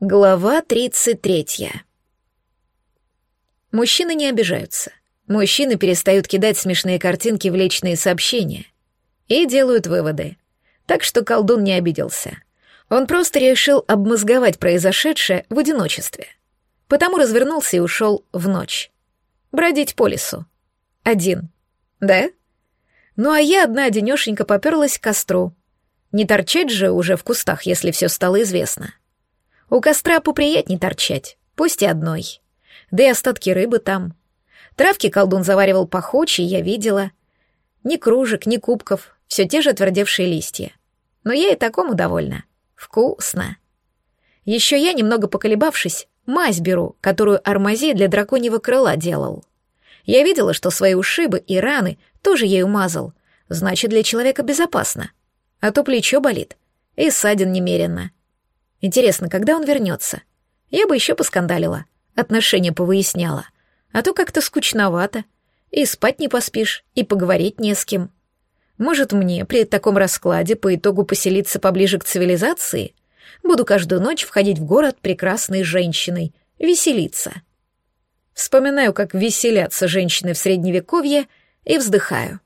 Глава 33. Мужчины не обижаются. Мужчины перестают кидать смешные картинки в личные сообщения и делают выводы. Так что колдун не обиделся. Он просто решил обмозговать произошедшее в одиночестве. Потому развернулся и ушел в ночь. Бродить по лесу. Один. Да? Ну а я одна одинешенька поперлась к костру. Не торчать же уже в кустах, если все стало известно. У костра поприятней торчать, пусть и одной. Да и остатки рыбы там. Травки колдун заваривал похоче, я видела. Ни кружек, ни кубков, все те же отвердевшие листья. Но я и такому довольна. Вкусно. Еще я, немного поколебавшись, мазь беру, которую Армази для драконьего крыла делал. Я видела, что свои ушибы и раны тоже ею мазал. Значит, для человека безопасно. А то плечо болит. И ссадин немерено. Интересно, когда он вернется? Я бы еще поскандалила, отношения повыясняла. А то как-то скучновато. И спать не поспишь, и поговорить не с кем. Может, мне при таком раскладе по итогу поселиться поближе к цивилизации? Буду каждую ночь входить в город прекрасной женщиной, веселиться. Вспоминаю, как веселятся женщины в Средневековье, и вздыхаю.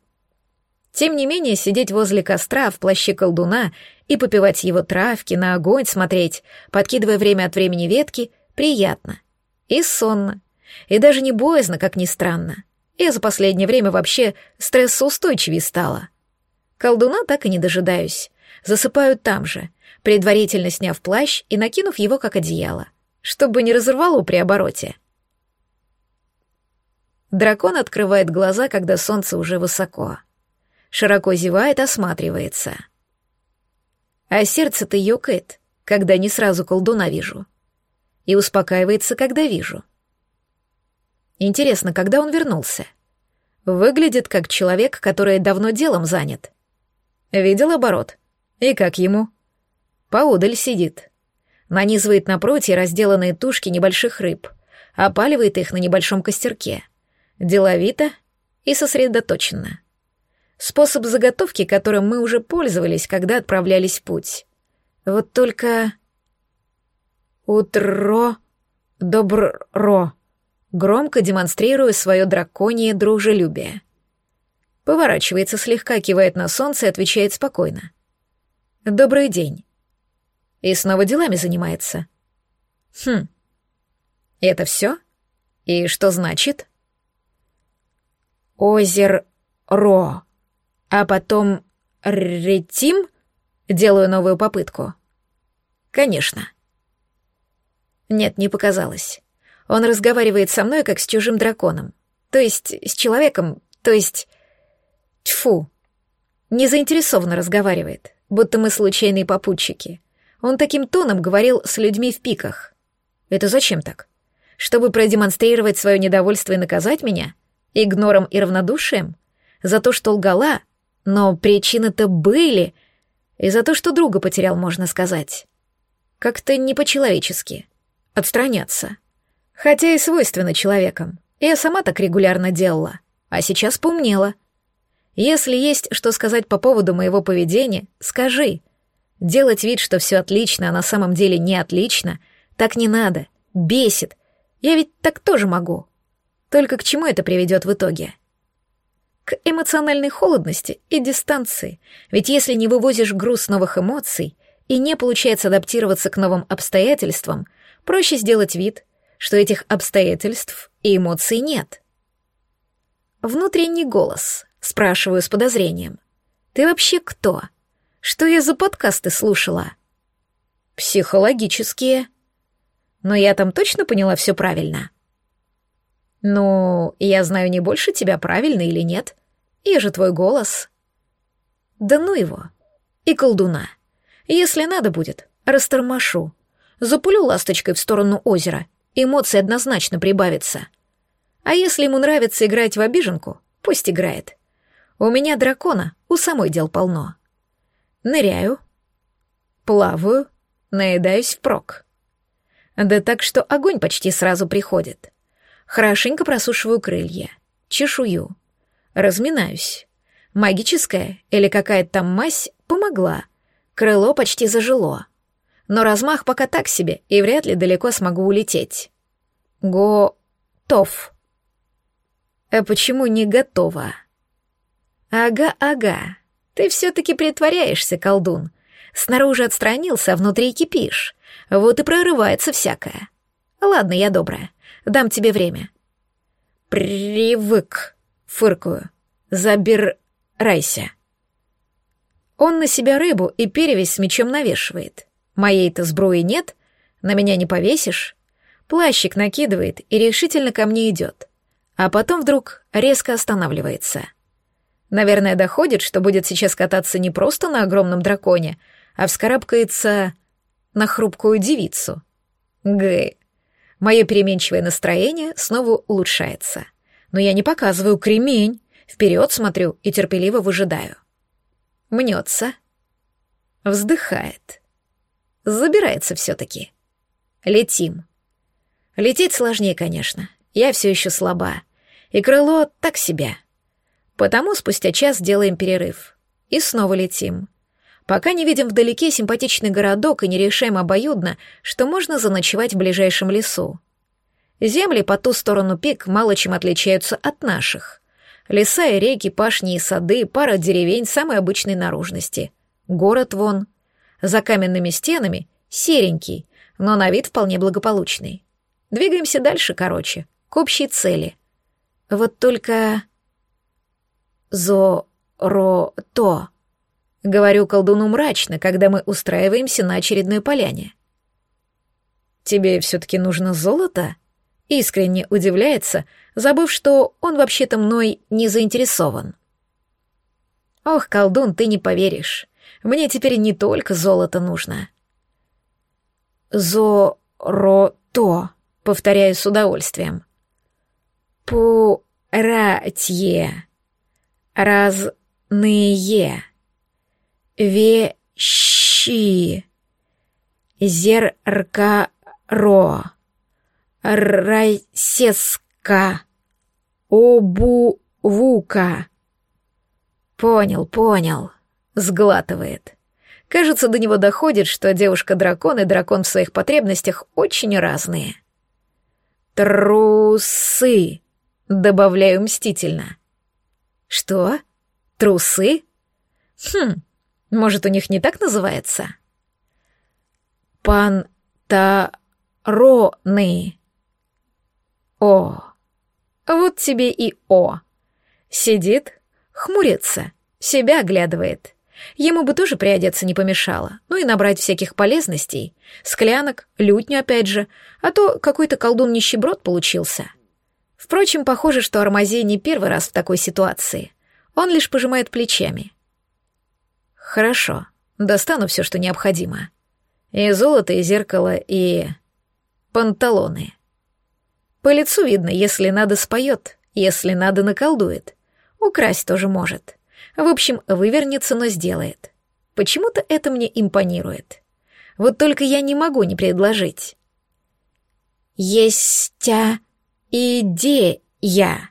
Тем не менее, сидеть возле костра в плаще колдуна и попивать его травки, на огонь смотреть, подкидывая время от времени ветки, приятно. И сонно. И даже не боязно, как ни странно. Я за последнее время вообще стрессоустойчивее стала. Колдуна так и не дожидаюсь. Засыпаю там же, предварительно сняв плащ и накинув его как одеяло, чтобы не разорвало при обороте. Дракон открывает глаза, когда солнце уже высоко широко зевает, осматривается. А сердце-то ёкает, когда не сразу колдуна вижу. И успокаивается, когда вижу. Интересно, когда он вернулся? Выглядит как человек, который давно делом занят. Видел оборот? И как ему? Поодаль сидит. Нанизывает на прутья разделанные тушки небольших рыб, опаливает их на небольшом костерке. Деловито и сосредоточенно. Способ заготовки, которым мы уже пользовались, когда отправлялись в путь. Вот только... Утро... Добро... Громко демонстрируя свое драконье дружелюбие. Поворачивается слегка, кивает на солнце и отвечает спокойно. «Добрый день». И снова делами занимается. «Хм. Это все? И что значит?» «Озеро», а потом ретим? Делаю новую попытку. Конечно. Нет, не показалось. Он разговаривает со мной, как с чужим драконом. То есть с человеком, то есть... Тьфу. Не заинтересованно разговаривает, будто мы случайные попутчики. Он таким тоном говорил с людьми в пиках. Это зачем так? Чтобы продемонстрировать свое недовольство и наказать меня? Игнором и равнодушием? За то, что лгала, но причины-то были, и за то, что друга потерял, можно сказать. Как-то не по-человечески. Отстраняться. Хотя и свойственно человекам. Я сама так регулярно делала, а сейчас поумнела. Если есть что сказать по поводу моего поведения, скажи. Делать вид, что все отлично, а на самом деле не отлично, так не надо. Бесит. Я ведь так тоже могу. Только к чему это приведет в итоге? К эмоциональной холодности и дистанции, ведь если не вывозишь груз новых эмоций и не получается адаптироваться к новым обстоятельствам, проще сделать вид, что этих обстоятельств и эмоций нет. Внутренний голос, спрашиваю с подозрением. Ты вообще кто? Что я за подкасты слушала? Психологические. Но я там точно поняла все правильно? «Ну, я знаю не больше тебя, правильно или нет. Я же твой голос». «Да ну его. И колдуна. Если надо будет, растормошу. Запулю ласточкой в сторону озера, эмоции однозначно прибавятся. А если ему нравится играть в обиженку, пусть играет. У меня дракона, у самой дел полно. Ныряю, плаваю, наедаюсь впрок. Да так, что огонь почти сразу приходит. Хорошенько просушиваю крылья, чешую, разминаюсь. Магическая или какая-то там мазь помогла. Крыло почти зажило. но размах пока так себе, и вряд ли далеко смогу улететь. Готов. А почему не готова? Ага, ага. Ты все-таки притворяешься, колдун. Снаружи отстранился, а внутри кипишь. Вот и прорывается всякое. Ладно, я добрая. Дам тебе время. Привык, фыркую. Забирайся. Он на себя рыбу и перевесь с мечом навешивает. Моей-то сбруи нет, на меня не повесишь. Плащик накидывает и решительно ко мне идет. А потом вдруг резко останавливается. Наверное, доходит, что будет сейчас кататься не просто на огромном драконе, а вскарабкается на хрупкую девицу. Г. Мое переменчивое настроение снова улучшается. Но я не показываю кремень, вперед смотрю и терпеливо выжидаю. Мнется. Вздыхает. Забирается все-таки. Летим. Лететь сложнее, конечно. Я все еще слаба. И крыло так себя. Потому спустя час делаем перерыв. И снова летим. Пока не видим вдалеке симпатичный городок и не решаем обоюдно, что можно заночевать в ближайшем лесу. Земли по ту сторону пик мало чем отличаются от наших. Леса и реки, пашни и сады, пара деревень самой обычной наружности. Город вон. За каменными стенами серенький, но на вид вполне благополучный. Двигаемся дальше, короче, к общей цели. Вот только... Зо-ро-то. Говорю колдуну мрачно, когда мы устраиваемся на очередной поляне. «Тебе все-таки нужно золото?» Искренне удивляется, забыв, что он вообще-то мной не заинтересован. «Ох, колдун, ты не поверишь. Мне теперь не только золото нужно. Зо-ро-то, повторяю с удовольствием. Пу-ра-тье. Разные. Вещи. Зерка-ро. Райсеска. Обувука. Понял, понял сглатывает. Кажется, до него доходит, что девушка-дракон и дракон в своих потребностях очень разные. «Трусы», — добавляю мстительно. «Что? Трусы? Хм, может, у них не так называется?» «Пантароны». «О, вот тебе и О». Сидит, хмурится, себя оглядывает. Ему бы тоже приодеться не помешало, ну и набрать всяких полезностей. Склянок, лютню опять же, а то какой-то колдун-нищеброд получился. Впрочем, похоже, что Армазей не первый раз в такой ситуации. Он лишь пожимает плечами. Хорошо, достану все, что необходимо. И золото, и зеркало, и... панталоны. По лицу видно, если надо споет, если надо наколдует. Украсть тоже может. В общем, вывернется, но сделает. Почему-то это мне импонирует. Вот только я не могу не предложить. Есть идея.